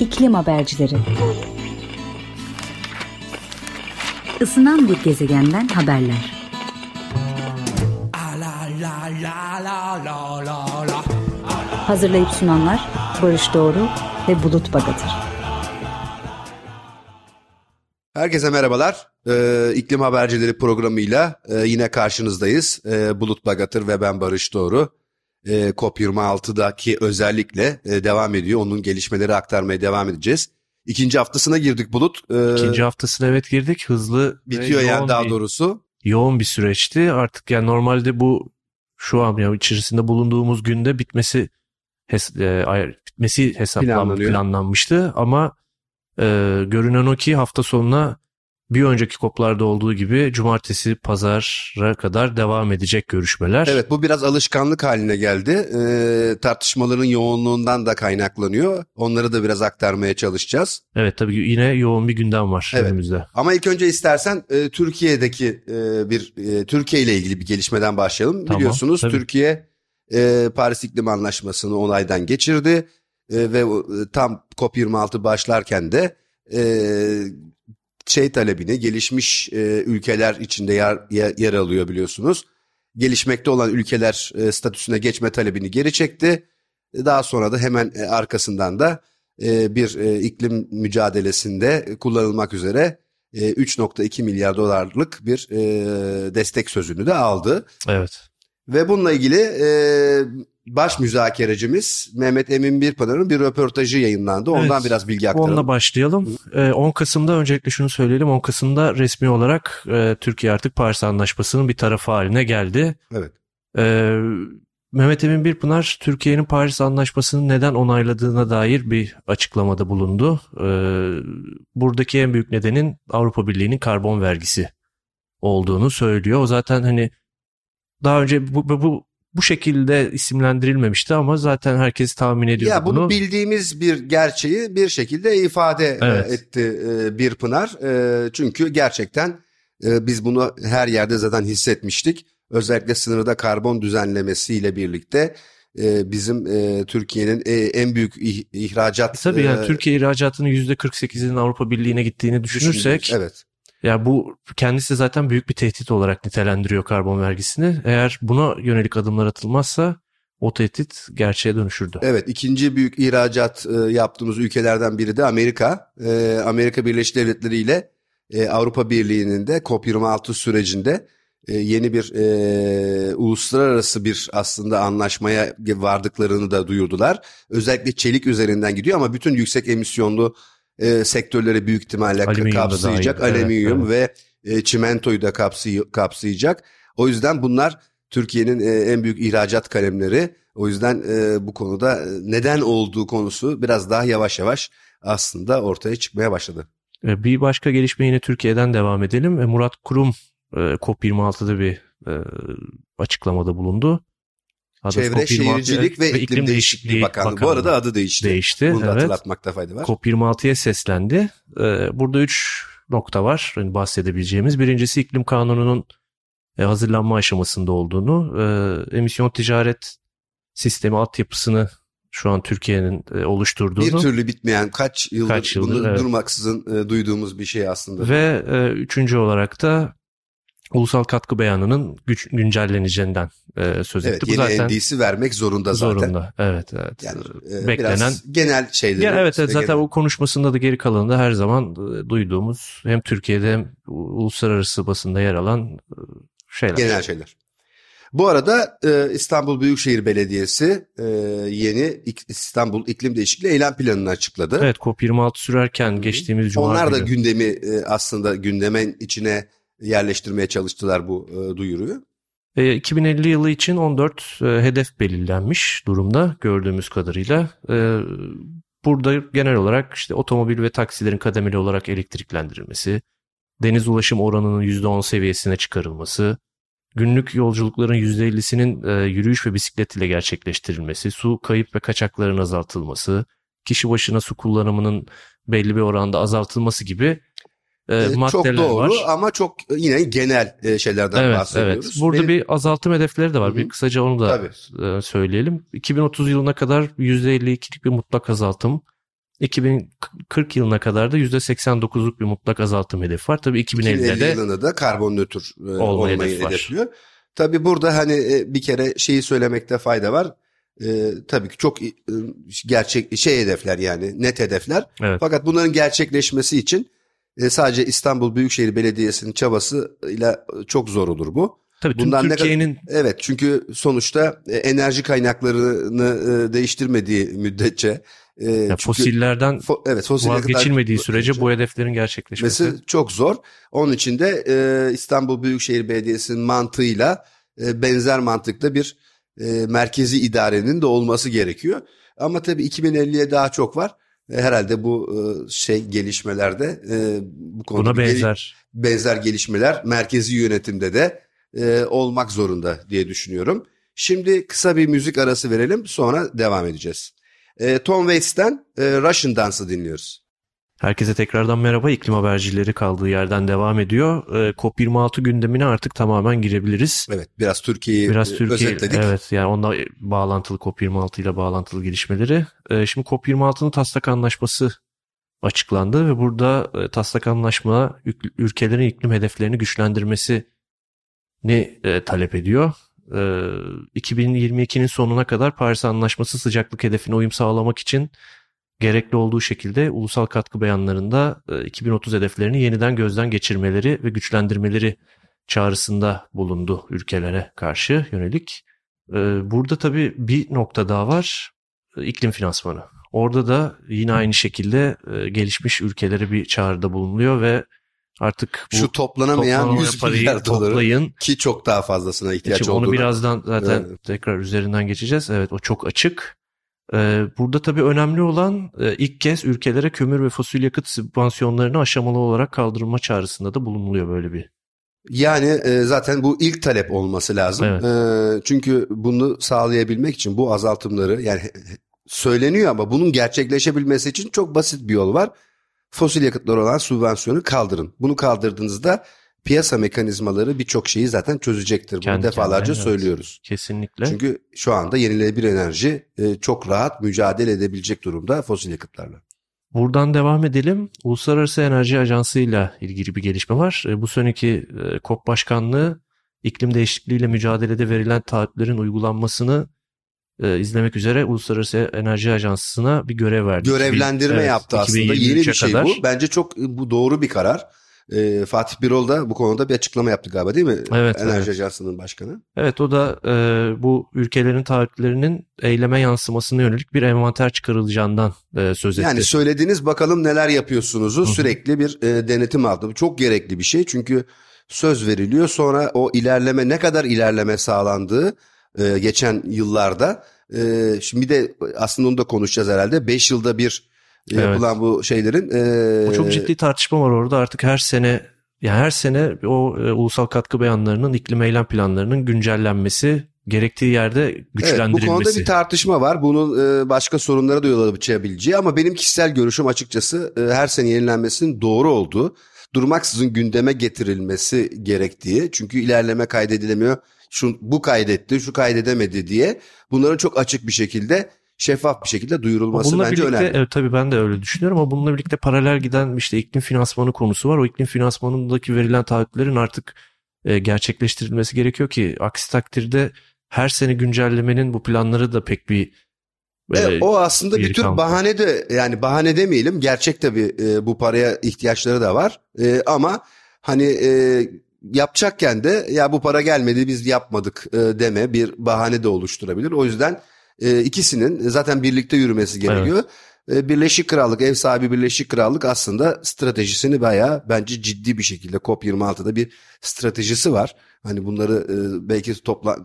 İklim Habercileri Isınan bir gezegenden haberler. Hazırlayıp sunanlar Barış Doğru ve Bulut Bagatır. Herkese merhabalar. Ee, İklim Habercileri programıyla e, yine karşınızdayız. E, Bulut Bagatır ve ben Barış Doğru. E, COP26'daki özellikle e, devam ediyor. Onun gelişmeleri aktarmaya devam edeceğiz. İkinci haftasına girdik Bulut. Ee, İkinci haftasına evet girdik. Hızlı bitiyor yani daha bir, doğrusu. Yoğun bir süreçti. Artık yani normalde bu şu an yani içerisinde bulunduğumuz günde bitmesi hes, e, bitmesi hesaplanmış planlanmıştı ama e, görünen o ki hafta sonuna bir önceki koplarda olduğu gibi cumartesi pazara kadar devam edecek görüşmeler. Evet bu biraz alışkanlık haline geldi. Ee, tartışmaların yoğunluğundan da kaynaklanıyor. Onları da biraz aktarmaya çalışacağız. Evet tabii yine yoğun bir gündem var evet. önümüzde. Ama ilk önce istersen e, Türkiye'deki e, bir e, Türkiye ile ilgili bir gelişmeden başlayalım. Tamam, Biliyorsunuz tabii. Türkiye e, Paris İklim Anlaşması'nı onaydan geçirdi e, ve e, tam COP26 başlarken de e, şey talebini gelişmiş e, ülkeler içinde yer, yer, yer alıyor biliyorsunuz. Gelişmekte olan ülkeler e, statüsüne geçme talebini geri çekti. Daha sonra da hemen e, arkasından da e, bir e, iklim mücadelesinde kullanılmak üzere e, 3.2 milyar dolarlık bir e, destek sözünü de aldı. Evet. Ve bununla ilgili e, baş müzakerecimiz Mehmet Emin Birpınar'ın bir röportajı yayınlandı. Ondan evet, biraz bilgi aktaralım. Onunla başlayalım. E, 10 Kasım'da öncelikle şunu söyleyelim. 10 Kasım'da resmi olarak e, Türkiye artık Paris Anlaşması'nın bir tarafı haline geldi. Evet. E, Mehmet Emin Birpınar Türkiye'nin Paris Anlaşması'nı neden onayladığına dair bir açıklamada bulundu. E, buradaki en büyük nedenin Avrupa Birliği'nin karbon vergisi olduğunu söylüyor. O zaten hani daha önce bu, bu bu şekilde isimlendirilmemişti ama zaten herkes tahmin ediyor ya, bunu. bunu bildiğimiz bir gerçeği bir şekilde ifade e, evet. etti e, bir Pınar. E, çünkü gerçekten biz bunu her yerde zaten hissetmiştik. Özellikle sınırda karbon düzenlemesiyle birlikte bizim Türkiye'nin en büyük ihracat... Tabii yani Türkiye ihracatının %48'inin Avrupa Birliği'ne gittiğini düşünürsek... Evet. Ya bu kendisi zaten büyük bir tehdit olarak nitelendiriyor karbon vergisini. Eğer buna yönelik adımlar atılmazsa o tehdit gerçeğe dönüşürdü. Evet ikinci büyük ihracat e, yaptığımız ülkelerden biri de Amerika. E, Amerika Birleşik Devletleri ile e, Avrupa Birliği'nin de COP26 sürecinde e, yeni bir e, uluslararası bir aslında anlaşmaya vardıklarını da duyurdular. Özellikle çelik üzerinden gidiyor ama bütün yüksek emisyonlu e, sektörleri büyük ihtimalle Alüminyum kapsayacak. Alüminyum evet, evet. ve e, çimentoyu da kapsay kapsayacak. O yüzden bunlar Türkiye'nin e, en büyük ihracat kalemleri. O yüzden e, bu konuda e, neden olduğu konusu biraz daha yavaş yavaş aslında ortaya çıkmaya başladı. E, bir başka gelişme yine Türkiye'den devam edelim. E, Murat Kurum COP26'da bir açıklamada bulundu. Adı Çevre Şehircilik ve, İklim, İklim Değişikliği, Değişikliği Bakanlığı. Bakanlığı. Bu arada adı değişti. Değişti. Bunu evet. hatırlatmakta fayda var. COP26'ya seslendi. Ee, burada üç nokta var yani bahsedebileceğimiz. Birincisi iklim kanununun e, hazırlanma aşamasında olduğunu, e, emisyon ticaret sistemi altyapısını şu an Türkiye'nin e, oluşturduğunu. Bir türlü bitmeyen kaç yıldır, kaç yıldır bunu evet. durmaksızın duyduğumuz bir şey aslında. Ve üçüncü olarak da ulusal katkı beyanının güç, güncelleneceğinden e, söz evet, etti. Bu yeni zaten NDC vermek zorunda zaten. Zorunda. Evet, evet. Yani e, beklenen genel şeyleri. Ya, evet, evet zaten genel... o konuşmasında da geri kalanında her zaman e, duyduğumuz hem Türkiye'de hem uluslararası basında yer alan e, şeyler. Genel şeyler. Bu arada e, İstanbul Büyükşehir Belediyesi e, yeni İstanbul İklim Değişikliği Eylem Planı'nı açıkladı. Evet COP26 sürerken geçtiğimiz cuma Onlar da gündemi e, aslında gündemin içine yerleştirmeye çalıştılar bu e, duyuruyu. 2050 e, yılı için 14 e, hedef belirlenmiş durumda gördüğümüz kadarıyla. Burada genel olarak işte otomobil ve taksilerin kademeli olarak elektriklendirilmesi, deniz ulaşım oranının %10 seviyesine çıkarılması, günlük yolculukların %50'sinin e, yürüyüş ve bisiklet ile gerçekleştirilmesi, su kayıp ve kaçakların azaltılması, kişi başına su kullanımının belli bir oranda azaltılması gibi e, ee, maddeler çok doğru var. ama çok yine genel e, şeylerden evet, bahsediyoruz. Evet. Burada Benim... bir azaltım hedefleri de var. Hı-hı. Bir kısaca onu da Tabii. E, söyleyelim. 2030 yılına kadar %52'lik bir mutlak azaltım. 2040 yılına kadar da %89'luk bir mutlak azaltım hedefi var. Tabii 2050'de 2050 de yılında da karbon nötr e, Olma olmayı hedefi var. hedefliyor. Tabii burada hani e, bir kere şeyi söylemekte fayda var. E, tabii ki çok e, gerçek şey hedefler yani net hedefler. evet, Fakat bunların gerçekleşmesi için e, sadece İstanbul Büyükşehir Belediyesi'nin çabasıyla çok zor olur bu. tabii tüm bundan kadar- Türkiye'nin Evet çünkü sonuçta e, enerji kaynaklarını e, değiştirmediği müddetçe e, ya çünkü fosillerden fo- evet fosil vazgeçilmediği sürece bu hedeflerin gerçekleşmesi Mesela çok zor. Onun için de e, İstanbul Büyükşehir Belediyesi'nin mantığıyla e, benzer mantıkta bir e, merkezi idarenin de olması gerekiyor. Ama tabii 2050'ye daha çok var. E, herhalde bu e, şey gelişmelerde e, bu konuda buna bir gel- benzer. benzer gelişmeler merkezi yönetimde de olmak zorunda diye düşünüyorum. Şimdi kısa bir müzik arası verelim sonra devam edeceğiz. Tom Waits'ten Russian Dance'ı dinliyoruz. Herkese tekrardan merhaba. İklim habercileri kaldığı yerden devam ediyor. Ee, COP26 gündemine artık tamamen girebiliriz. Evet biraz Türkiye'yi Biraz e, Türkiye özetledik. evet yani onunla bağlantılı COP26 ile bağlantılı gelişmeleri. Ee, şimdi COP26'nın taslak anlaşması açıklandı ve burada e, taslak anlaşma ülkelerin iklim hedeflerini güçlendirmesini e, talep ediyor. Ee, 2022'nin sonuna kadar Paris Anlaşması sıcaklık hedefine uyum sağlamak için gerekli olduğu şekilde ulusal katkı beyanlarında e, 2030 hedeflerini yeniden gözden geçirmeleri ve güçlendirmeleri çağrısında bulundu ülkelere karşı yönelik. Ee, Burada tabii bir nokta daha var. e, iklim finansmanı. Orada da yine aynı şekilde e, gelişmiş ülkelere bir çağrıda bulunuyor ve artık bu Şu toplanamayan toplanamayan 100 parayı milyar doları toplayın. ki çok daha fazlasına ihtiyaç Şimdi onu olduğunu. birazdan zaten Evet. tekrar üzerinden geçeceğiz. Evet o çok açık. Ee, Burada tabii önemli olan e, ilk kez ülkelere kömür ve fosil yakıt sübvansiyonlarını aşamalı olarak kaldırılma çağrısında da bulunuluyor böyle bir. Yani e, zaten bu ilk talep olması lazım. Evet. E, çünkü bunu sağlayabilmek için bu azaltımları yani söyleniyor ama bunun gerçekleşebilmesi için çok basit bir yol var. Fosil yakıtlar olan sübvansiyonu kaldırın. Bunu kaldırdığınızda piyasa mekanizmaları birçok şeyi zaten çözecektir. Bunu Kendi defalarca evet. söylüyoruz. Kesinlikle. Çünkü şu anda yenilenebilir enerji e, çok rahat mücadele edebilecek durumda fosil yakıtlarla. Buradan devam edelim. Uluslararası Enerji Ajansı ile ilgili bir gelişme var. E, Bu seneki e, COP Başkanlığı iklim değişikliğiyle mücadelede verilen taahhütlerin uygulanmasını e, izlemek üzere Uluslararası Enerji Ajansı'na bir görev verdi. Görevlendirme Evet, yaptı aslında. Yeni bir 2023'e şey kadar. bu. Bence çok bu doğru bir karar. E, Fatih Birol da bu konuda bir açıklama yaptı galiba değil mi? Evet, Enerji evet. Ajansı'nın başkanı. Evet o da e, bu ülkelerin taahhütlerinin eyleme yansımasına yönelik bir envanter çıkarılacağından e, söz etti. Yani söylediğiniz bakalım neler yapıyorsunuzu sürekli bir e, denetim. Bu çok gerekli bir şey çünkü söz veriliyor sonra o ilerleme ne kadar ilerleme sağlandığı e, geçen yıllarda. E, şimdi bir de aslında onu da konuşacağız herhalde. 5 yılda bir Evet. yapılan bu şeylerin. E, O çok ciddi tartışma var orada artık her sene yani her sene o e, ulusal katkı beyanlarının iklim eylem planlarının güncellenmesi gerektiği yerde Evet, bu güçlendirilmesi. konuda bir tartışma var. Bunun e, başka sorunlara da yol açabileceği ama benim kişisel görüşüm açıkçası e, her sene yenilenmesinin doğru olduğu, durmaksızın gündeme getirilmesi gerektiği. Çünkü ilerleme kaydedilemiyor. Şu bu kaydetti, şu kaydedemedi diye bunların çok açık bir şekilde, şeffaf bir şekilde duyurulması Bununla bence birlikte önemli. evet tabii ben de öyle düşünüyorum ama bununla birlikte paralel giden işte iklim finansmanı konusu var. O iklim finansmanındaki verilen taahhütlerin artık e, gerçekleştirilmesi gerekiyor ki aksi takdirde her sene güncellemenin bu planları da pek bir e, o aslında bir tür bahane de yani bahane demeyelim gerçek tabii e, bu paraya ihtiyaçları da var E, ama hani e, yapacakken de ya bu para gelmedi biz yapmadık e, deme bir bahane de oluşturabilir. O yüzden e, ikisinin zaten birlikte yürümesi gerekiyor. E, Birleşik Krallık ev sahibi Birleşik Krallık aslında stratejisini bayağı bence ciddi bir şekilde COP26'da bir stratejisi var. Hani bunları e, belki topla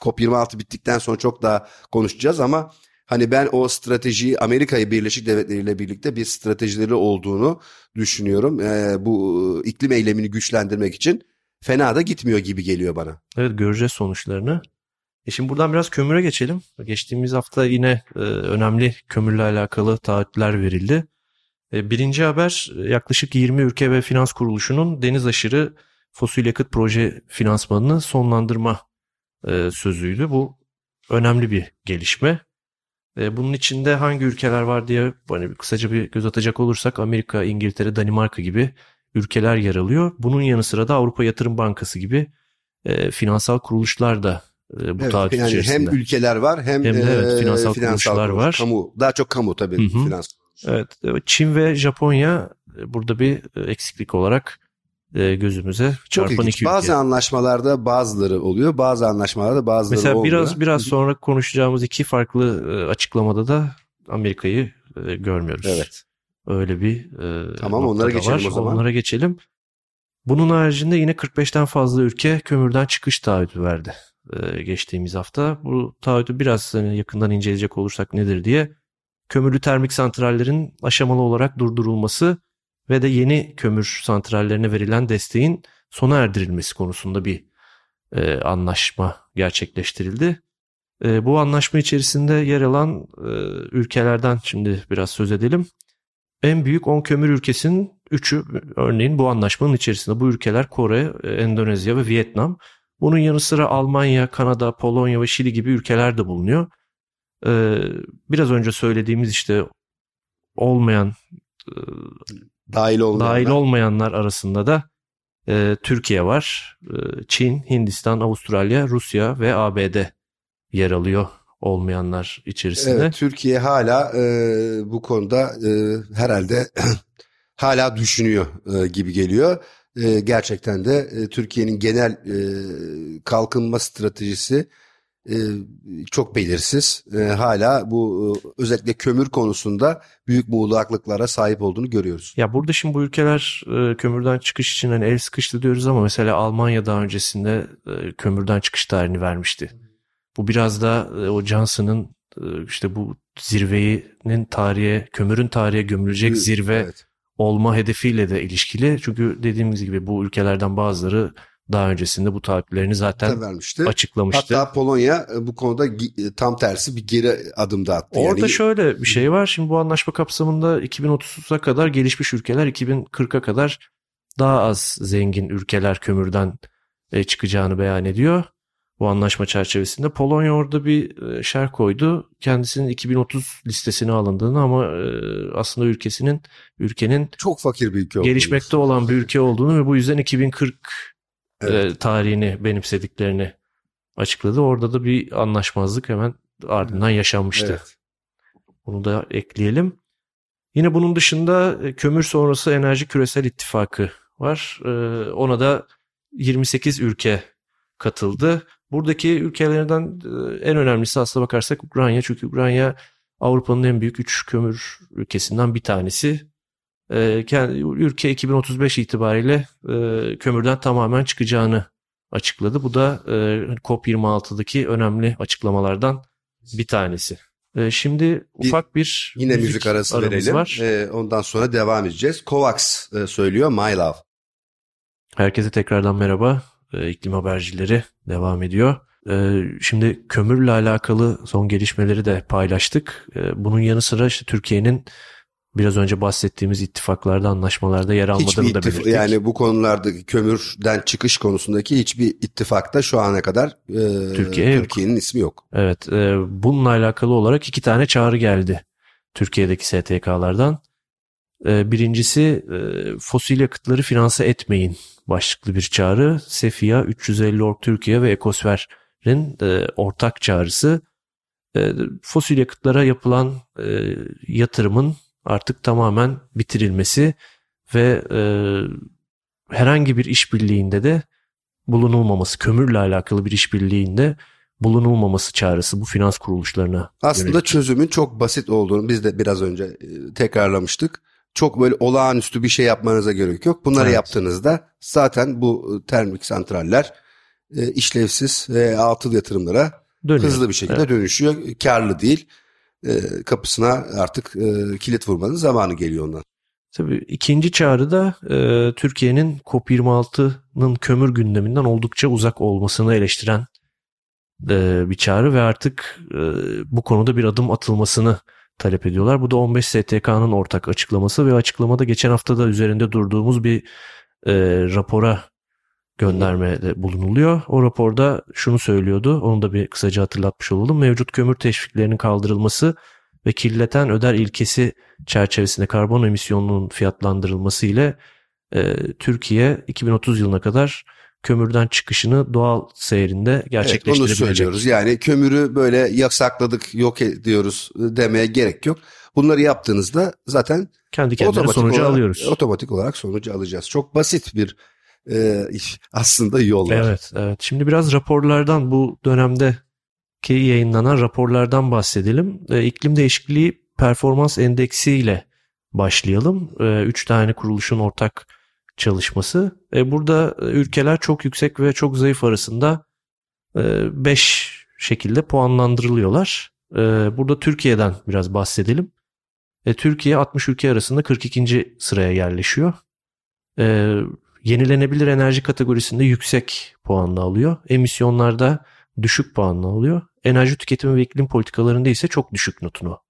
COP26 bittikten sonra çok daha konuşacağız ama Hani ben o stratejiyi Amerika'yı Birleşik Devletleri ile birlikte bir stratejileri olduğunu düşünüyorum. Ee, bu e, iklim eylemini güçlendirmek için fena da gitmiyor gibi geliyor bana. Evet göreceğiz sonuçlarını. E şimdi buradan biraz kömüre geçelim. Geçtiğimiz hafta yine e, önemli kömürle alakalı taahhütler verildi. E, birinci haber e, yaklaşık 20 ülke ve finans kuruluşunun deniz aşırı fosil yakıt proje finansmanını sonlandırma e, sözüydü. Bu önemli bir gelişme. E, bunun içinde hangi ülkeler var diye hani kısaca bir göz atacak olursak Amerika, İngiltere, Danimarka gibi ülkeler yer alıyor. Bunun yanı sıra da Avrupa Yatırım Bankası gibi e, finansal kuruluşlar da bu Evet, taahhüt yani içerisinde. hem ülkeler var hem, Hem de evet, e, finansal kuruluşlar kuruluş. var. Kamu, daha çok kamu tabii Hı hı. finans. Evet, Çin ve Japonya e, burada bir e, eksiklik olarak e, gözümüze Çok çarpan ilginç. iki ülke. Bazı anlaşmalarda bazıları oluyor, bazı anlaşmalarda bazıları Mesela olmuyor. biraz biraz sonra konuşacağımız iki farklı açıklamada da Amerika'yı görmüyoruz. Evet. Öyle bir Tamam, onlara geçelim var. o zaman. Onlara geçelim. Bunun haricinde yine 45'ten fazla ülke kömürden çıkış taahhütü verdi e, geçtiğimiz hafta. Bu taahhütü biraz hani yakından inceleyecek olursak nedir diye kömürlü termik santrallerin aşamalı olarak durdurulması ve de yeni kömür santrallerine verilen desteğin sona erdirilmesi konusunda bir e, anlaşma gerçekleştirildi. E, bu anlaşma içerisinde yer alan e, ülkelerden şimdi biraz söz edelim. En büyük 10 kömür ülkesinin 3'ü örneğin bu anlaşmanın içerisinde. Bu ülkeler Kore, e, Endonezya ve Vietnam. Bunun yanı sıra Almanya, Kanada, Polonya ve Şili gibi ülkeler de bulunuyor. E, biraz önce söylediğimiz işte olmayan e, Dahil olmayanlar. dahil olmayanlar arasında da e, Türkiye var. E, Çin, Hindistan, Avustralya, Rusya ve ABD yer alıyor olmayanlar içerisinde. Evet, Türkiye hala e, bu konuda e, herhalde hala düşünüyor e, gibi geliyor. E, gerçekten de e, Türkiye'nin genel e, kalkınma stratejisi e, çok belirsiz. E, hala bu e, özellikle kömür konusunda büyük muğlaklıklara sahip olduğunu görüyoruz. Ya burada şimdi bu ülkeler e, kömürden çıkış için hani el sıkıştı diyoruz ama mesela Almanya daha öncesinde e, kömürden çıkış tarihini vermişti. Bu biraz da e, o Johnson'ın e, işte bu zirvenin tarihe, kömürün tarihe gömülecek zirve Evet. Olma hedefiyle de ilişkili. Çünkü dediğimiz gibi bu ülkelerden bazıları daha öncesinde bu taahhütlerini zaten vermişti. açıklamıştı. Hatta Polonya e, bu konuda e, tam tersi bir geri adım da attı. Orada yani, şöyle bir şey var. Şimdi bu anlaşma kapsamında 2030'a kadar gelişmiş ülkeler 2040'a kadar daha az zengin ülkeler kömürden e, çıkacağını beyan ediyor. Bu anlaşma çerçevesinde Polonya orada bir e, şer koydu. Kendisinin 2030 listesine alındığını ama e, aslında ülkesinin ülkenin çok fakir bir ülke gelişmekte olan bir ülke olduğunu ve bu yüzden 2040 Evet. e, tarihini benimsediklerini açıkladı. Orada da bir anlaşmazlık hemen ardından yaşanmıştı. Evet. Bunu da ekleyelim. Yine bunun dışında kömür sonrası enerji küresel ittifakı var. Ona da 28 ülke katıldı. Buradaki ülkelerden e, en önemlisi aslına bakarsak Ukrayna. Çünkü Ukrayna Avrupa'nın en büyük 3 kömür ülkesinden bir tanesi. E, Ülke 2035 itibariyle e, kömürden tamamen çıkacağını açıkladı. Bu da e, COP26'daki önemli açıklamalardan bir tanesi. Şimdi ufak bir Yine müzik, arası aramız verelim. var. Ondan sonra devam edeceğiz. Kovacs söylüyor My Love. Herkese tekrardan merhaba. Ee, İklim habercileri devam ediyor. Ee, Şimdi kömürle alakalı son gelişmeleri de paylaştık. Ee, Bunun yanı sıra işte Türkiye'nin biraz önce bahsettiğimiz ittifaklarda, anlaşmalarda yer Hiçbir almadığını da ittif- belirttik. yani bu konulardaki kömürden çıkış konusundaki hiçbir ittifakta şu ana kadar e, Türkiye. Türkiye'nin ismi yok. Evet, e, bununla alakalı olarak iki tane çağrı geldi Türkiye'deki STK'lardan. E, birincisi e, fosil yakıtları finanse etmeyin başlıklı bir çağrı. Sefia, 350 Org Türkiye ve Ekosfer'in e, ortak çağrısı. E, fosil yakıtlara yapılan e, yatırımın artık tamamen bitirilmesi ve e, herhangi bir işbirliğinde de bulunulmaması, kömürle alakalı bir işbirliğinde bulunulmaması çağrısı bu finans kuruluşlarına. Aslında yönelik. çözümün çok basit olduğunu biz de biraz önce e, tekrarlamıştık. Çok böyle olağanüstü bir şey yapmanıza gerek yok. Bunları Evet. yaptığınızda zaten bu e, termik santraller e, işlevsiz ve atıl yatırımlara Dönüyor. hızlı bir şekilde Evet. dönüşüyor. Karlı değil. E, kapısına artık e, kilit vurmanın zamanı geliyor ondan. Tabii ikinci çağrı da e, Türkiye'nin COP26'nın kömür gündeminden oldukça uzak olmasını eleştiren e, bir çağrı ve artık e, bu konuda bir adım atılmasını talep ediyorlar. Bu da 15 STK'nın ortak açıklaması ve açıklamada geçen hafta da üzerinde durduğumuz bir e, rapora göndermede bulunuluyor. O raporda şunu söylüyordu. Onu da bir kısaca hatırlatmış olalım. Mevcut kömür teşviklerinin kaldırılması ve kirleten öder ilkesi çerçevesinde karbon emisyonunun fiyatlandırılması ile e, Türkiye 2030 yılına kadar kömürden çıkışını doğal seyrinde gerçekleştirebilecek. Evet, onu söylüyoruz. Yani kömürü böyle yasakladık, yok ediyoruz demeye gerek yok. Bunları yaptığınızda zaten kendi kendine sonucu olarak, alıyoruz. Otomatik olarak sonucu alacağız. Çok basit bir e, aslında yol var. Evet, evet. Şimdi biraz raporlardan bu dönemde ki yayınlanan raporlardan bahsedelim. E, iklim değişikliği performans endeksi ile başlayalım. E, üç tane kuruluşun ortak çalışması. E, burada ülkeler çok yüksek ve çok zayıf arasında 5 e, şekilde puanlandırılıyorlar. E, burada Türkiye'den biraz bahsedelim. E, Türkiye 60 ülke arasında 42. sıraya yerleşiyor. E, yenilenebilir enerji kategorisinde yüksek puanla alıyor. Emisyonlarda düşük puanla alıyor. Enerji tüketimi ve iklim politikalarında ise çok düşük notunu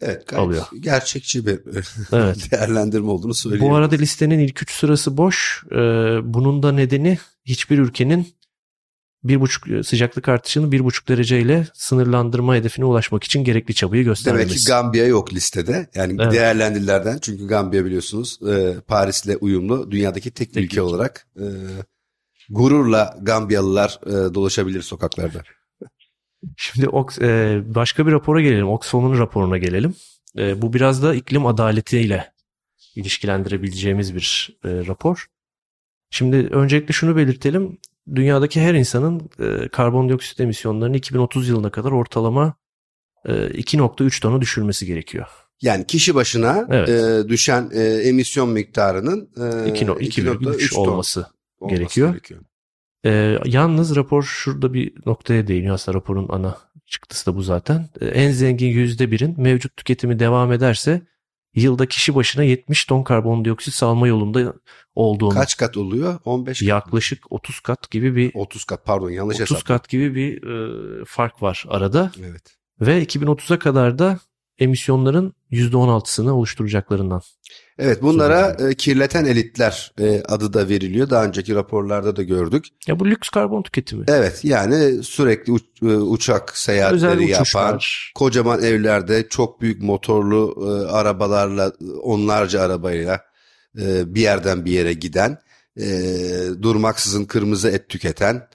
Evet gayet alıyor. gerçekçi bir evet. değerlendirme olduğunu söyleyeyim. Bu arada listenin ilk üç sırası boş. Ee, bunun da nedeni hiçbir ülkenin bir buçuk sıcaklık artışını bir buçuk dereceyle sınırlandırma hedefine ulaşmak için gerekli çabayı göstermesi. Demek ki Gambiya yok listede. Yani evet. değerlendirilerden çünkü Gambiya biliyorsunuz e, Paris'le uyumlu dünyadaki tek, tek ülke, ülke olarak e, gururla Gambiyalılar e, dolaşabilir sokaklarda. Şimdi e, başka bir rapora gelelim. Oxfam'ın raporuna gelelim. E, bu biraz da iklim adaletiyle ilişkilendirebileceğimiz bir e, rapor. Şimdi öncelikle şunu belirtelim. Dünyadaki her insanın karbondioksit emisyonlarını 2030 yılına kadar ortalama 2.3 tonu düşürmesi gerekiyor. Yani kişi başına evet. e, düşen e, emisyon miktarının e, 2.3 olması, olması gerekiyor. gerekiyor. Ee, yalnız rapor şurada bir noktaya değiniyor. Aslında raporun ana çıktısı da bu zaten. Ee, en zengin yüzde birin mevcut tüketimi devam ederse yılda kişi başına 70 ton karbondioksit salma yolunda olduğunu. Kaç kat oluyor? 15 kat. Yaklaşık 30 kat gibi bir 30 kat pardon yanlış 30 hesap. kat gibi bir e, fark var arada. Evet. Ve 2030'a kadar da emisyonların %16'sını oluşturacaklarından. Evet bunlara e, kirleten elitler e, adı da veriliyor. Daha önceki raporlarda da gördük. Ya bu lüks karbon tüketimi. Evet yani sürekli uç, e, uçak seyahatleri yapan, kocaman evlerde çok büyük motorlu e, arabalarla, onlarca arabayla e, bir yerden bir yere giden, e, durmaksızın kırmızı et tüketen,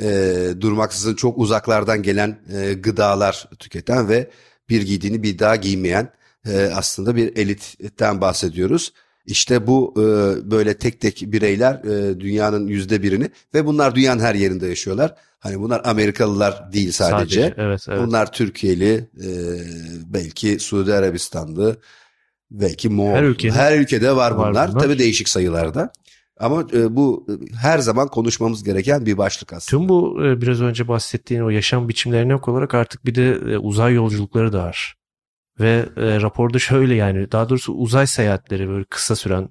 e, durmaksızın çok uzaklardan gelen e, gıdalar tüketen ve bir giydiğini bir daha giymeyen e, aslında bir elitten bahsediyoruz. İşte bu e, böyle tek tek bireyler e, dünyanın yüzde birini ve bunlar dünyanın her yerinde yaşıyorlar. Hani bunlar Amerikalılar değil sadece. sadece evet, evet. Bunlar Türkiye'li, e, belki Suudi Arabistanlı, belki Moğol. Her, ülkenin, her ülkede var bunlar. var bunlar. Tabii değişik sayılarda. Ama e, bu her zaman konuşmamız gereken bir başlık aslında. Tüm bu e, biraz önce bahsettiğin o yaşam biçimlerine yok olarak artık bir de e, uzay yolculukları da var. Ve e, raporda şöyle yani daha doğrusu uzay seyahatleri böyle kısa süren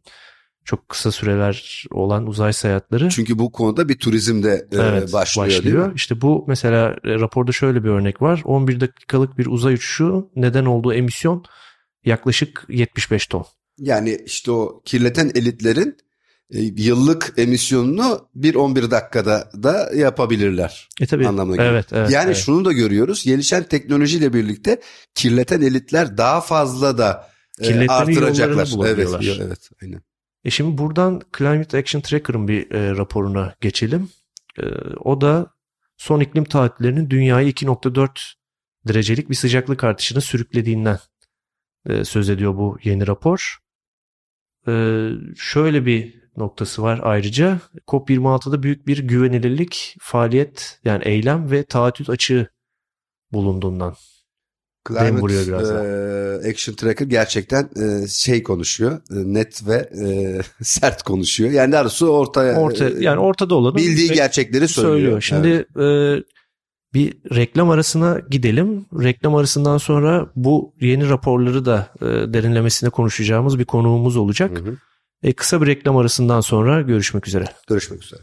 çok kısa süreler olan uzay seyahatleri. Çünkü bu konuda bir turizm de e, evet, başlıyor, başlıyor değil mi? İşte bu mesela e, raporda şöyle bir örnek var. 11 dakikalık bir uzay uçuşu neden olduğu emisyon yaklaşık 75 ton. Yani işte o kirleten elitlerin e, yıllık emisyonunu bir 11 dakikada da yapabilirler. E tabii. Anlamına evet, evet, yani evet. şunu da görüyoruz. Gelişen teknolojiyle birlikte kirleten elitler daha fazla da e, artıracaklar. Evet, evet, aynen. E şimdi buradan Climate Action Tracker'ın bir e, raporuna geçelim. E, o da son iklim taahhütlerinin dünyayı 2.4 derecelik bir sıcaklık artışına sürüklediğinden e, söz ediyor bu yeni rapor. E, şöyle bir noktası var ayrıca. COP26'da büyük bir güvenilirlik, faaliyet yani eylem ve taahhüt açığı bulunduğundan Climate e, Action Tracker gerçekten e, şey konuşuyor. E, net ve e, sert konuşuyor. Yani doğrusu ortaya Orta, e, yani ortada olanı bildiği gerçekleri söylüyor. söylüyor. Şimdi evet. e, bir reklam arasına gidelim. Reklam arasından sonra bu yeni raporları da e, derinlemesine konuşacağımız bir konuğumuz olacak. Hı hı. E, kısa bir reklam arasından sonra görüşmek üzere. Görüşmek üzere.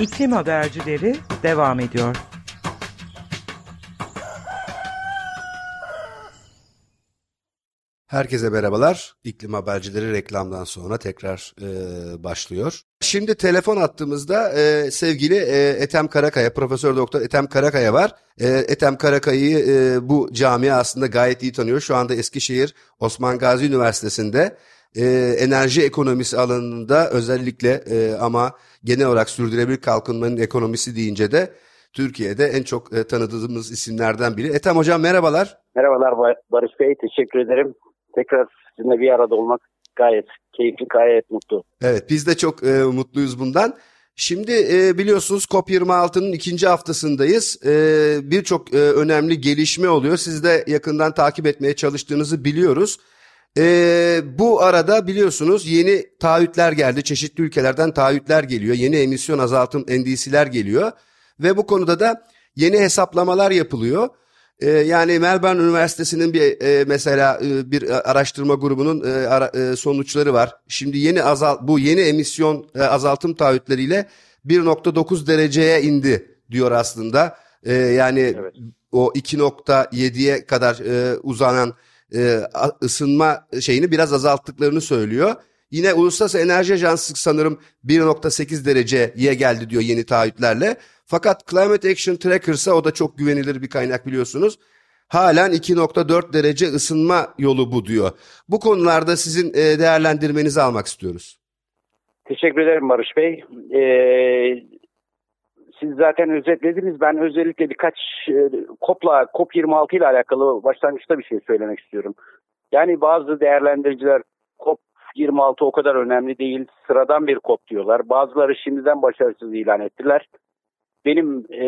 İklim habercileri devam ediyor. Herkese merhabalar. İklim Habercileri reklamdan sonra tekrar e, başlıyor. Şimdi telefon attığımızda e, sevgili e, Ethem Karakaya, Profesör Doktor Ethem Karakaya var. E, Ethem Karakaya'yı e, bu camia aslında gayet iyi tanıyor. Şu anda Eskişehir Osman Gazi Üniversitesi'nde e, enerji ekonomisi alanında özellikle e, ama genel olarak sürdürülebilir kalkınmanın ekonomisi deyince de Türkiye'de en çok e, tanıdığımız isimlerden biri. Ethem Hocam merhabalar. Merhabalar Barış Bey, teşekkür ederim. Tekrar sizinle bir arada olmak gayet keyifli, gayet mutlu. Evet, biz de çok e, mutluyuz bundan. Şimdi e, biliyorsunuz COP26'nın ikinci haftasındayız. E, Birçok e, önemli gelişme oluyor. Siz de yakından takip etmeye çalıştığınızı biliyoruz. E, bu arada biliyorsunuz yeni taahhütler geldi. Çeşitli ülkelerden taahhütler geliyor. Yeni emisyon azaltım endisiler geliyor. Ve bu konuda da yeni hesaplamalar yapılıyor. Ee, yani Melbourne Üniversitesi'nin bir e, mesela e, bir araştırma grubunun e, ara, e, sonuçları var. Şimdi yeni azal bu yeni emisyon e, azaltım taahhütleriyle 1.9 dereceye indi diyor aslında. E, yani evet. o 2.7'ye kadar e, uzanan e, ısınma şeyini biraz azalttıklarını söylüyor. Yine Uluslararası Enerji Ajansı sanırım 1.8 dereceye geldi diyor yeni taahhütlerle. Fakat Climate Action Trackers'a o da çok güvenilir bir kaynak biliyorsunuz. Halen 2.4 derece ısınma yolu bu diyor. Bu konularda sizin e, değerlendirmenizi almak istiyoruz. Teşekkür ederim Barış Bey. Ee, siz zaten özetlediniz. Ben özellikle birkaç e, COP'la, COP26 ile alakalı başlangıçta bir şey söylemek istiyorum. Yani bazı değerlendiriciler COP26 o kadar önemli değil, sıradan bir COP diyorlar. Bazıları şimdiden başarısız ilan ettiler benim e,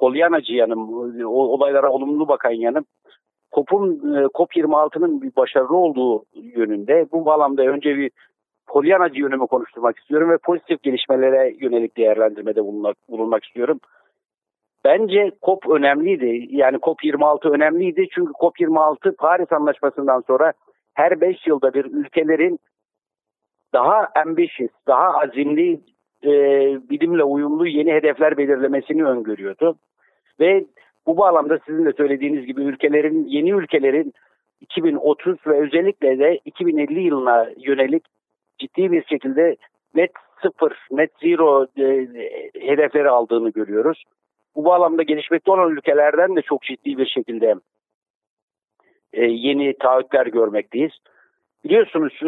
folyanacı yanım, o, olaylara olumlu bakan yanım, COP'un e, COP26'nın bir başarılı olduğu yönünde. Bu bağlamda önce bir polyanacı yönümü konuşturmak istiyorum ve pozitif gelişmelere yönelik değerlendirmede bulunmak, bulunmak istiyorum. Bence COP önemliydi. Yani COP26 önemliydi. Çünkü COP26 Paris Anlaşması'ndan sonra her 5 yılda bir ülkelerin daha ambitious, daha azimli e, bilimle uyumlu yeni hedefler belirlemesini öngörüyordu. Ve bu bağlamda sizin de söylediğiniz gibi ülkelerin, yeni ülkelerin 2030 ve özellikle de 2050 yılına yönelik ciddi bir şekilde net sıfır, net zero e, hedefleri aldığını görüyoruz. Bu bağlamda gelişmekte olan ülkelerden de çok ciddi bir şekilde e, yeni taahhütler görmekteyiz. Biliyorsunuz e,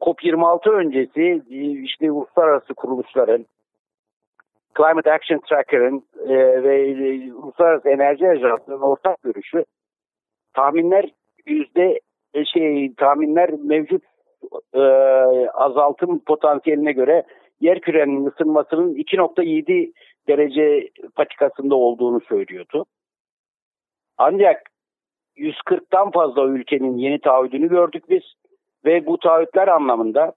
COP26 öncesi e, işte uluslararası kuruluşların, Climate Action Tracker'ın e, ve Uluslararası Enerji Ajansı'nın ortak görüşü tahminler yüzde şey tahminler mevcut e, azaltım potansiyeline göre yer kürenin ısınmasının 2.7 derece patikasında olduğunu söylüyordu. Ancak 140'tan fazla ülkenin yeni taahhüdünü gördük biz. Ve bu taahhütler anlamında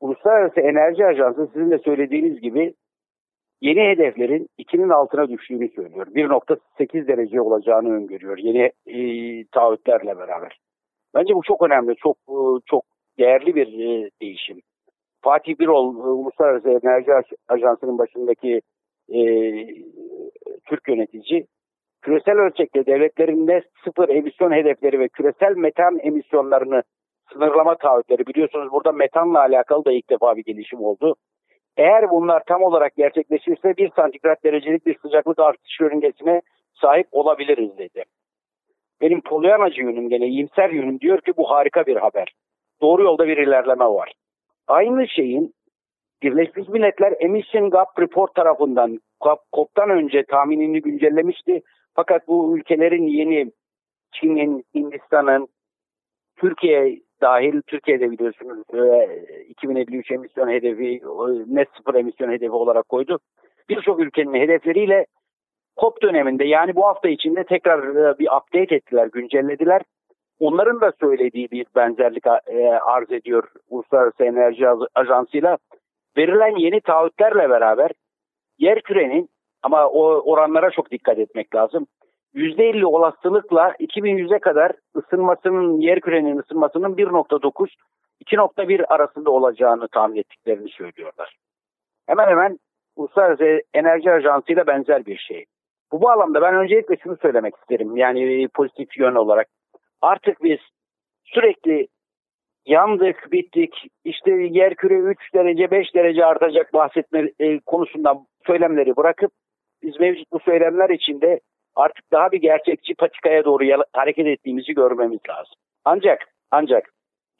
Uluslararası Enerji Ajansı sizin de söylediğiniz gibi yeni hedeflerin 2'nin altına düştüğünü söylüyor. 1.8 derece olacağını öngörüyor yeni e, taahhütlerle beraber. Bence bu çok önemli, çok e, çok değerli bir e, değişim. Fatih Birol, e, Uluslararası Enerji Ajansı'nın başındaki e, Türk yönetici, küresel ölçekte devletlerinde sıfır emisyon hedefleri ve küresel metan emisyonlarını sınırlama taahhütleri biliyorsunuz burada metanla alakalı da ilk defa bir gelişim oldu. Eğer bunlar tam olarak gerçekleşirse bir santigrat derecelik bir sıcaklık artış yörüngesine sahip olabiliriz dedi. Benim polyanacı yönüm gene iyimser yönüm diyor ki bu harika bir haber. Doğru yolda bir ilerleme var. Aynı şeyin Birleşmiş Milletler Emission Gap Report tarafından COP'tan önce tahminini güncellemişti. Fakat bu ülkelerin yeni Çin'in, Hindistan'ın, Türkiye dahil Türkiye'de biliyorsunuz 2053 emisyon hedefi net sıfır emisyon hedefi olarak koydu. Birçok ülkenin hedefleriyle COP döneminde yani bu hafta içinde tekrar e, bir update ettiler, güncellediler. Onların da söylediği bir benzerlik e, arz ediyor Uluslararası Enerji Ajansı'yla. Verilen yeni taahhütlerle beraber yer kürenin ama o oranlara çok dikkat etmek lazım. %50 olasılıkla 2100'e kadar ısınmasının, yer kürenin ısınmasının 1.9 2.1 arasında olacağını tahmin ettiklerini söylüyorlar. Hemen hemen Uluslararası Enerji Ajansı ile benzer bir şey. Bu bağlamda ben öncelikle şunu söylemek isterim. Yani pozitif yön olarak. artık biz sürekli yandık, bittik, işte yer küre 3 derece 5 derece artacak bahsetme e, konusundan söylemleri bırakıp biz mevcut bu söylemler içinde artık daha bir gerçekçi patikaya doğru hareket ettiğimizi görmemiz lazım. Ancak ancak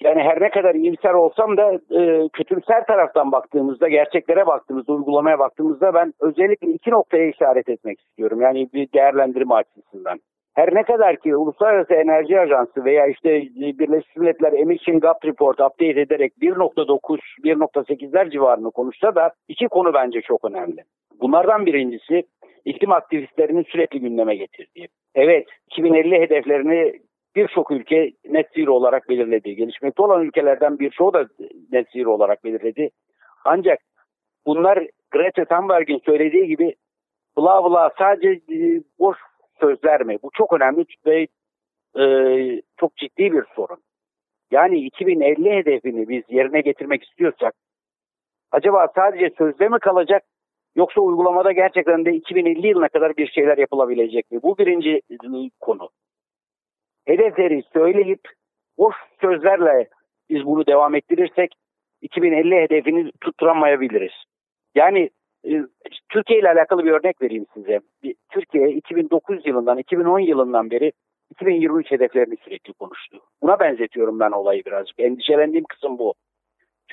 yani her ne kadar iyimser olsam da e, kötümser taraftan baktığımızda, gerçeklere baktığımızda, uygulamaya baktığımızda ben özellikle iki noktaya işaret etmek istiyorum. Yani bir değerlendirme açısından. Her ne kadar ki Uluslararası Enerji Ajansı veya işte Birleşmiş Milletler Emission Gap Report update ederek 1.9, 1.8'ler civarını konuşsa da iki konu bence çok önemli. Bunlardan birincisi iklim aktivistlerinin sürekli gündeme getirdiği. Evet 2050 hedeflerini birçok ülke net zero olarak belirledi. Gelişmekte olan ülkelerden birçoğu da net zero olarak belirledi. Ancak bunlar Greta Thunberg'in söylediği gibi bla bla sadece e, boş sözler mi? Bu çok önemli ve e, çok ciddi bir sorun. Yani 2050 hedefini biz yerine getirmek istiyorsak acaba sadece sözde mi kalacak yoksa uygulamada gerçekten de 2050 yılına kadar bir şeyler yapılabilecek mi? Bu birinci konu hedefleri söyleyip boş sözlerle biz bunu devam ettirirsek 2050 hedefini tutturamayabiliriz. Yani e, Türkiye ile alakalı bir örnek vereyim size. Türkiye 2009 yılından 2010 yılından beri 2023 hedeflerini sürekli konuştu. Buna benzetiyorum ben olayı birazcık. Endişelendiğim kısım bu.